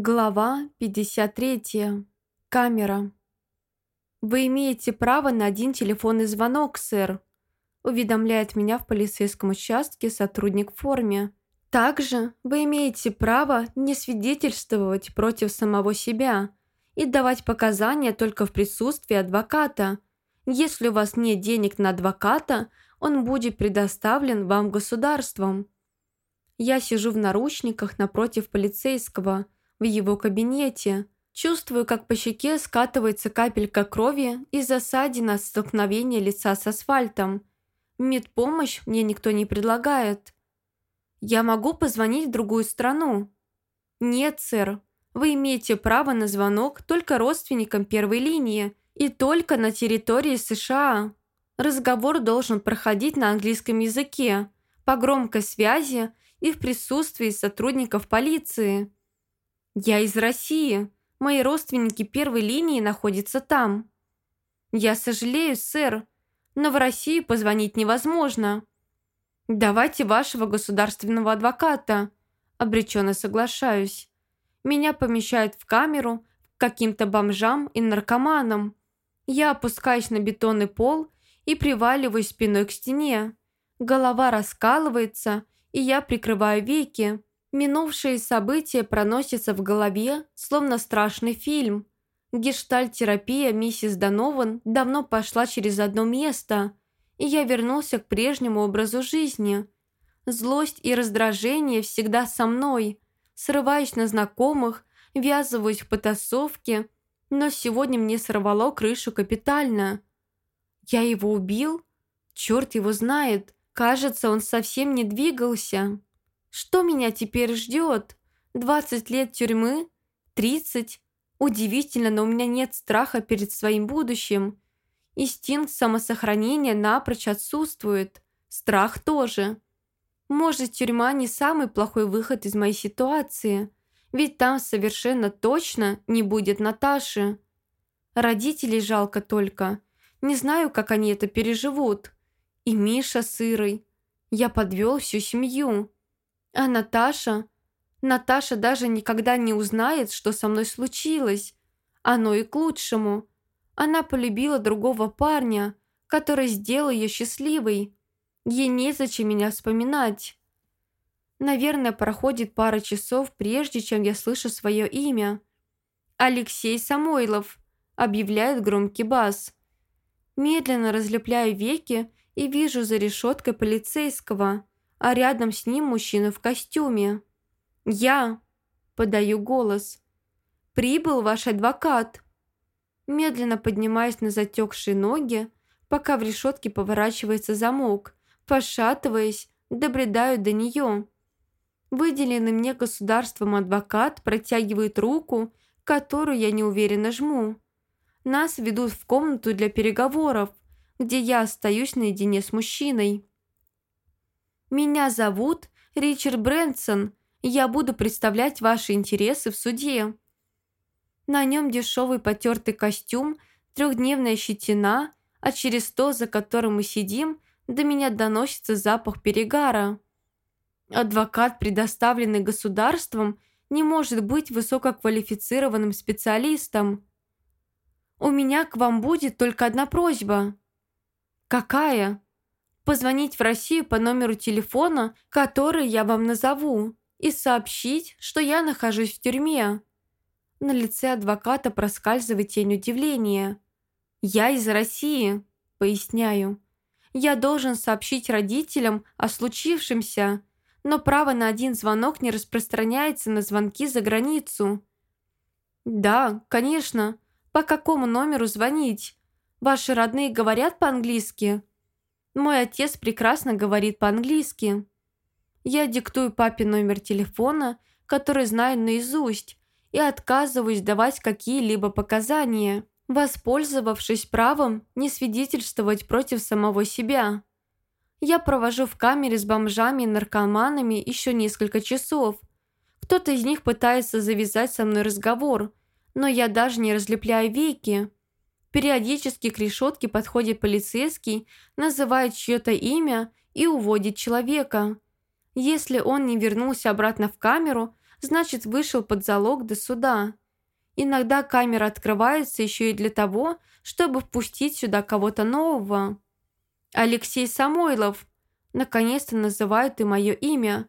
Глава 53. Камера. «Вы имеете право на один телефонный звонок, сэр», уведомляет меня в полицейском участке сотрудник в форме. «Также вы имеете право не свидетельствовать против самого себя и давать показания только в присутствии адвоката. Если у вас нет денег на адвоката, он будет предоставлен вам государством». Я сижу в наручниках напротив полицейского – в его кабинете. Чувствую, как по щеке скатывается капелька крови из-за ссадины от столкновения лица с асфальтом. Медпомощь мне никто не предлагает. Я могу позвонить в другую страну? Нет, сэр. Вы имеете право на звонок только родственникам первой линии и только на территории США. Разговор должен проходить на английском языке, по громкой связи и в присутствии сотрудников полиции. «Я из России. Мои родственники первой линии находятся там». «Я сожалею, сэр, но в Россию позвонить невозможно». «Давайте вашего государственного адвоката», – обреченно соглашаюсь. Меня помещают в камеру к каким-то бомжам и наркоманам. Я опускаюсь на бетонный пол и приваливаюсь спиной к стене. Голова раскалывается, и я прикрываю веки. Минувшие события проносятся в голове, словно страшный фильм. Гештальт-терапия миссис Донован давно пошла через одно место, и я вернулся к прежнему образу жизни. Злость и раздражение всегда со мной. Срываюсь на знакомых, ввязываюсь в потасовки, но сегодня мне сорвало крышу капитально. Я его убил? Черт его знает. Кажется, он совсем не двигался. Что меня теперь ждет? 20 лет тюрьмы? 30? Удивительно, но у меня нет страха перед своим будущим. Инстинкт самосохранения напрочь отсутствует. Страх тоже. Может, тюрьма не самый плохой выход из моей ситуации, ведь там совершенно точно не будет Наташи. Родителей жалко только. Не знаю, как они это переживут. И Миша с. Я подвел всю семью. А Наташа? Наташа даже никогда не узнает, что со мной случилось. Оно и к лучшему. Она полюбила другого парня, который сделал ее счастливой. Ей незачем меня вспоминать. Наверное, проходит пара часов, прежде чем я слышу свое имя. «Алексей Самойлов», – объявляет громкий бас. Медленно разлепляю веки и вижу за решеткой полицейского а рядом с ним мужчина в костюме. «Я!» – подаю голос. «Прибыл ваш адвокат!» Медленно поднимаясь на затекшие ноги, пока в решетке поворачивается замок, пошатываясь, добредаю до нее. Выделенный мне государством адвокат протягивает руку, которую я неуверенно жму. Нас ведут в комнату для переговоров, где я остаюсь наедине с мужчиной. «Меня зовут Ричард Брэнсон. Я буду представлять ваши интересы в суде». На нем дешевый потертый костюм, трехдневная щетина, а через то, за которым мы сидим, до меня доносится запах перегара. Адвокат, предоставленный государством, не может быть высококвалифицированным специалистом. У меня к вам будет только одна просьба. Какая? Позвонить в Россию по номеру телефона, который я вам назову, и сообщить, что я нахожусь в тюрьме». На лице адвоката проскальзывает тень удивления. «Я из России», — поясняю. «Я должен сообщить родителям о случившемся, но право на один звонок не распространяется на звонки за границу». «Да, конечно. По какому номеру звонить? Ваши родные говорят по-английски?» Мой отец прекрасно говорит по-английски. Я диктую папе номер телефона, который знаю наизусть, и отказываюсь давать какие-либо показания, воспользовавшись правом не свидетельствовать против самого себя. Я провожу в камере с бомжами и наркоманами еще несколько часов. Кто-то из них пытается завязать со мной разговор, но я даже не разлепляю веки. Периодически к решетке подходит полицейский, называет чье-то имя и уводит человека. Если он не вернулся обратно в камеру, значит, вышел под залог до суда. Иногда камера открывается еще и для того, чтобы впустить сюда кого-то нового. Алексей Самойлов. Наконец-то называют и мое имя.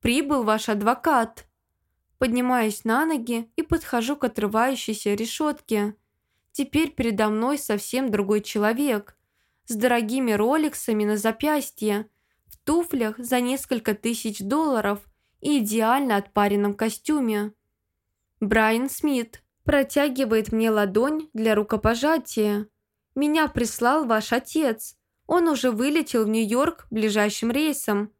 Прибыл ваш адвокат. Поднимаюсь на ноги и подхожу к отрывающейся решетке. Теперь передо мной совсем другой человек. С дорогими роликсами на запястье, в туфлях за несколько тысяч долларов и идеально отпаренном костюме. Брайан Смит протягивает мне ладонь для рукопожатия. Меня прислал ваш отец. Он уже вылетел в Нью-Йорк ближайшим рейсом.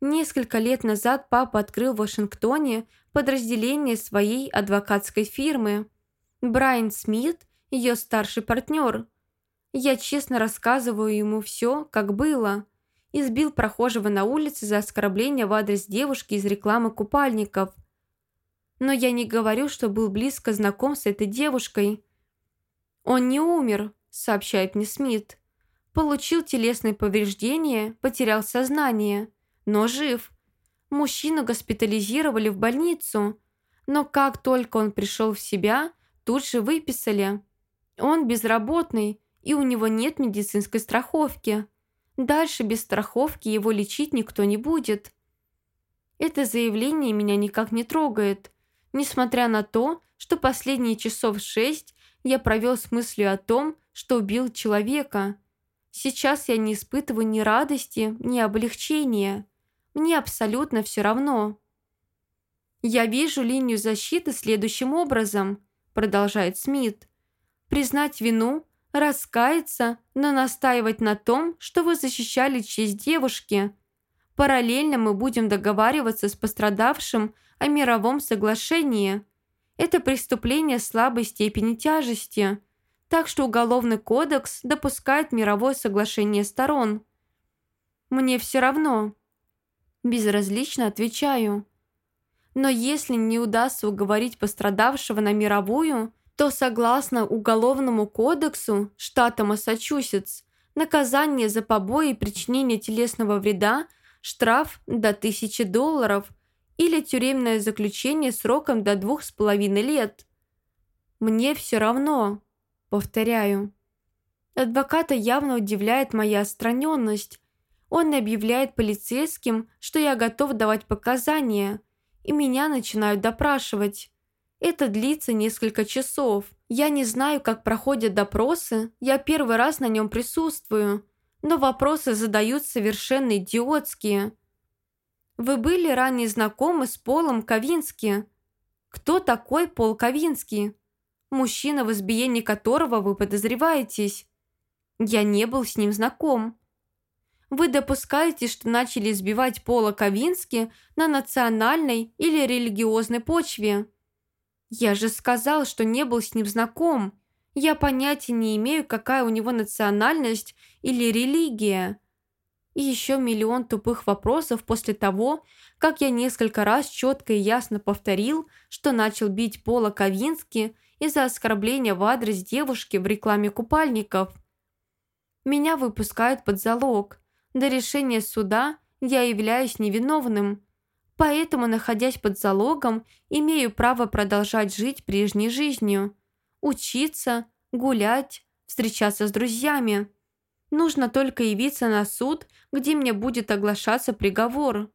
Несколько лет назад папа открыл в Вашингтоне подразделение своей адвокатской фирмы. Брайан Смит – ее старший партнер. Я честно рассказываю ему все, как было. Избил прохожего на улице за оскорбление в адрес девушки из рекламы купальников. Но я не говорю, что был близко знаком с этой девушкой. «Он не умер», – сообщает мне Смит. Получил телесные повреждения, потерял сознание, но жив. Мужчину госпитализировали в больницу, но как только он пришел в себя, тут же выписали. Он безработный, и у него нет медицинской страховки. Дальше без страховки его лечить никто не будет. Это заявление меня никак не трогает, несмотря на то, что последние часов шесть я провел с мыслью о том, что убил человека – Сейчас я не испытываю ни радости, ни облегчения. Мне абсолютно все равно. «Я вижу линию защиты следующим образом», продолжает Смит. «Признать вину, раскаяться, но настаивать на том, что вы защищали честь девушки. Параллельно мы будем договариваться с пострадавшим о мировом соглашении. Это преступление слабой степени тяжести» так что Уголовный кодекс допускает мировое соглашение сторон. Мне все равно. Безразлично отвечаю. Но если не удастся уговорить пострадавшего на мировую, то согласно Уголовному кодексу штата Массачусетс наказание за побои и причинение телесного вреда штраф до 1000 долларов или тюремное заключение сроком до двух с половиной лет. Мне все равно. Повторяю. Адвоката явно удивляет моя отстраненность. Он объявляет полицейским, что я готов давать показания, и меня начинают допрашивать. Это длится несколько часов. Я не знаю, как проходят допросы, я первый раз на нем присутствую, но вопросы задают совершенно идиотские. Вы были ранее знакомы с Полом Ковински? Кто такой Пол Ковинский? мужчина, в избиении которого вы подозреваетесь. Я не был с ним знаком. Вы допускаете, что начали избивать Пола Ковински на национальной или религиозной почве? Я же сказал, что не был с ним знаком. Я понятия не имею, какая у него национальность или религия. И еще миллион тупых вопросов после того, как я несколько раз четко и ясно повторил, что начал бить Пола Ковински из-за оскорбления в адрес девушки в рекламе купальников. Меня выпускают под залог. До решения суда я являюсь невиновным. Поэтому, находясь под залогом, имею право продолжать жить прежней жизнью. Учиться, гулять, встречаться с друзьями. Нужно только явиться на суд, где мне будет оглашаться приговор.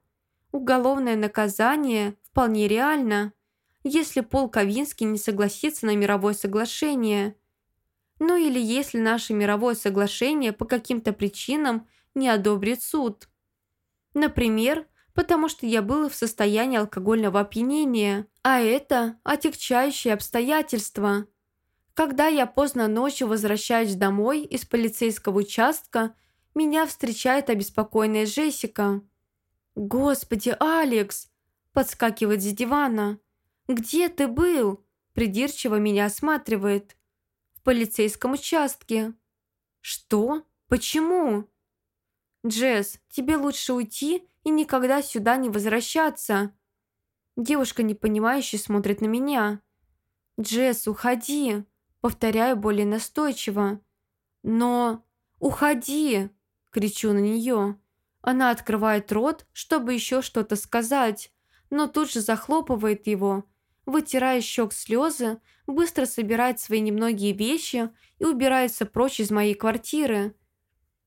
Уголовное наказание вполне реально если Пол Ковинский не согласится на мировое соглашение. Ну или если наше мировое соглашение по каким-то причинам не одобрит суд. Например, потому что я был в состоянии алкогольного опьянения, а это отягчающее обстоятельство. Когда я поздно ночью возвращаюсь домой из полицейского участка, меня встречает обеспокоенная Джессика. «Господи, Алекс!» – подскакивает с дивана. «Где ты был?» Придирчиво меня осматривает. «В полицейском участке». «Что? Почему?» «Джесс, тебе лучше уйти и никогда сюда не возвращаться». Девушка непонимающе смотрит на меня. «Джесс, уходи!» Повторяю более настойчиво. «Но... уходи!» Кричу на нее. Она открывает рот, чтобы еще что-то сказать, но тут же захлопывает его, вытирая щек слезы, быстро собирает свои немногие вещи и убирается прочь из моей квартиры.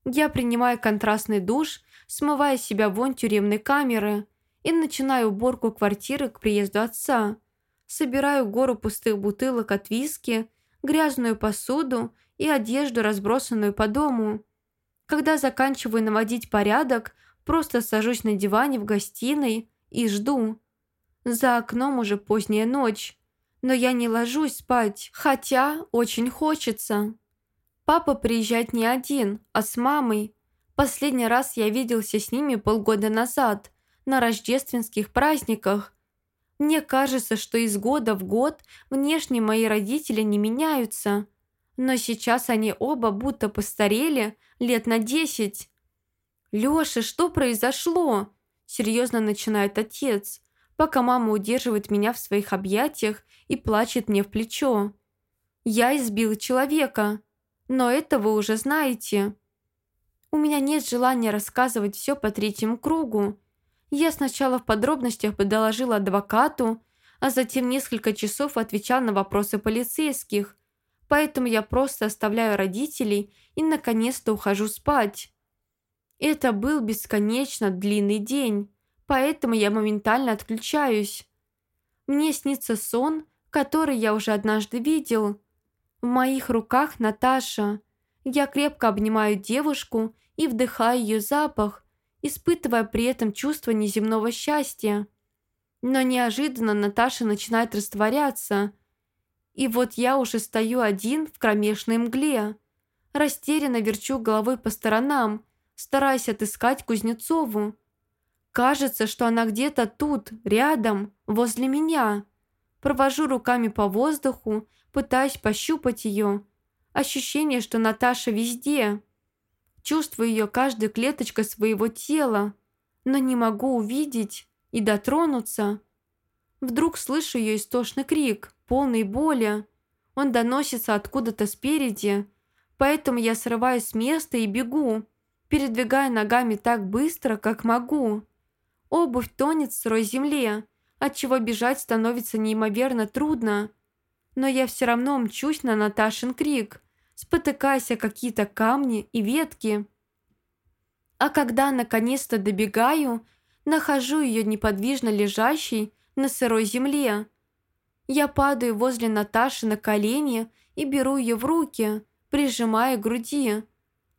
Я принимаю контрастный душ, смывая себя вонь тюремной камеры и начинаю уборку квартиры к приезду отца. Собираю гору пустых бутылок от виски, грязную посуду и одежду, разбросанную по дому. Когда заканчиваю наводить порядок, просто сажусь на диване в гостиной и жду. За окном уже поздняя ночь, но я не ложусь спать, хотя очень хочется. Папа приезжает не один, а с мамой. Последний раз я виделся с ними полгода назад, на рождественских праздниках. Мне кажется, что из года в год внешне мои родители не меняются. Но сейчас они оба будто постарели лет на десять. «Лёша, что произошло?» Серьезно начинает отец, пока мама удерживает меня в своих объятиях и плачет мне в плечо. «Я избил человека, но это вы уже знаете». У меня нет желания рассказывать все по третьему кругу. Я сначала в подробностях бы доложила адвокату, а затем несколько часов отвечал на вопросы полицейских, поэтому я просто оставляю родителей и наконец-то ухожу спать. Это был бесконечно длинный день, поэтому я моментально отключаюсь. Мне снится сон, который я уже однажды видел. В моих руках Наташа. Я крепко обнимаю девушку и вдыхаю ее запах, испытывая при этом чувство неземного счастья. Но неожиданно Наташа начинает растворяться. И вот я уже стою один в кромешной мгле. Растерянно верчу головой по сторонам, стараясь отыскать Кузнецову. Кажется, что она где-то тут, рядом, возле меня. Провожу руками по воздуху, пытаясь пощупать ее. Ощущение, что Наташа везде. Чувствую ее каждой клеточкой своего тела, но не могу увидеть и дотронуться. Вдруг слышу ее истошный крик, полный боли. Он доносится откуда-то спереди, поэтому я срываюсь с места и бегу передвигая ногами так быстро, как могу. Обувь тонет в сырой земле, отчего бежать становится неимоверно трудно. Но я все равно мчусь на Наташин крик, спотыкаясь о какие-то камни и ветки. А когда наконец-то добегаю, нахожу ее неподвижно лежащей на сырой земле. Я падаю возле Наташи на колени и беру ее в руки, прижимая к груди.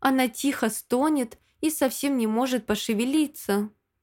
Она тихо стонет и совсем не может пошевелиться.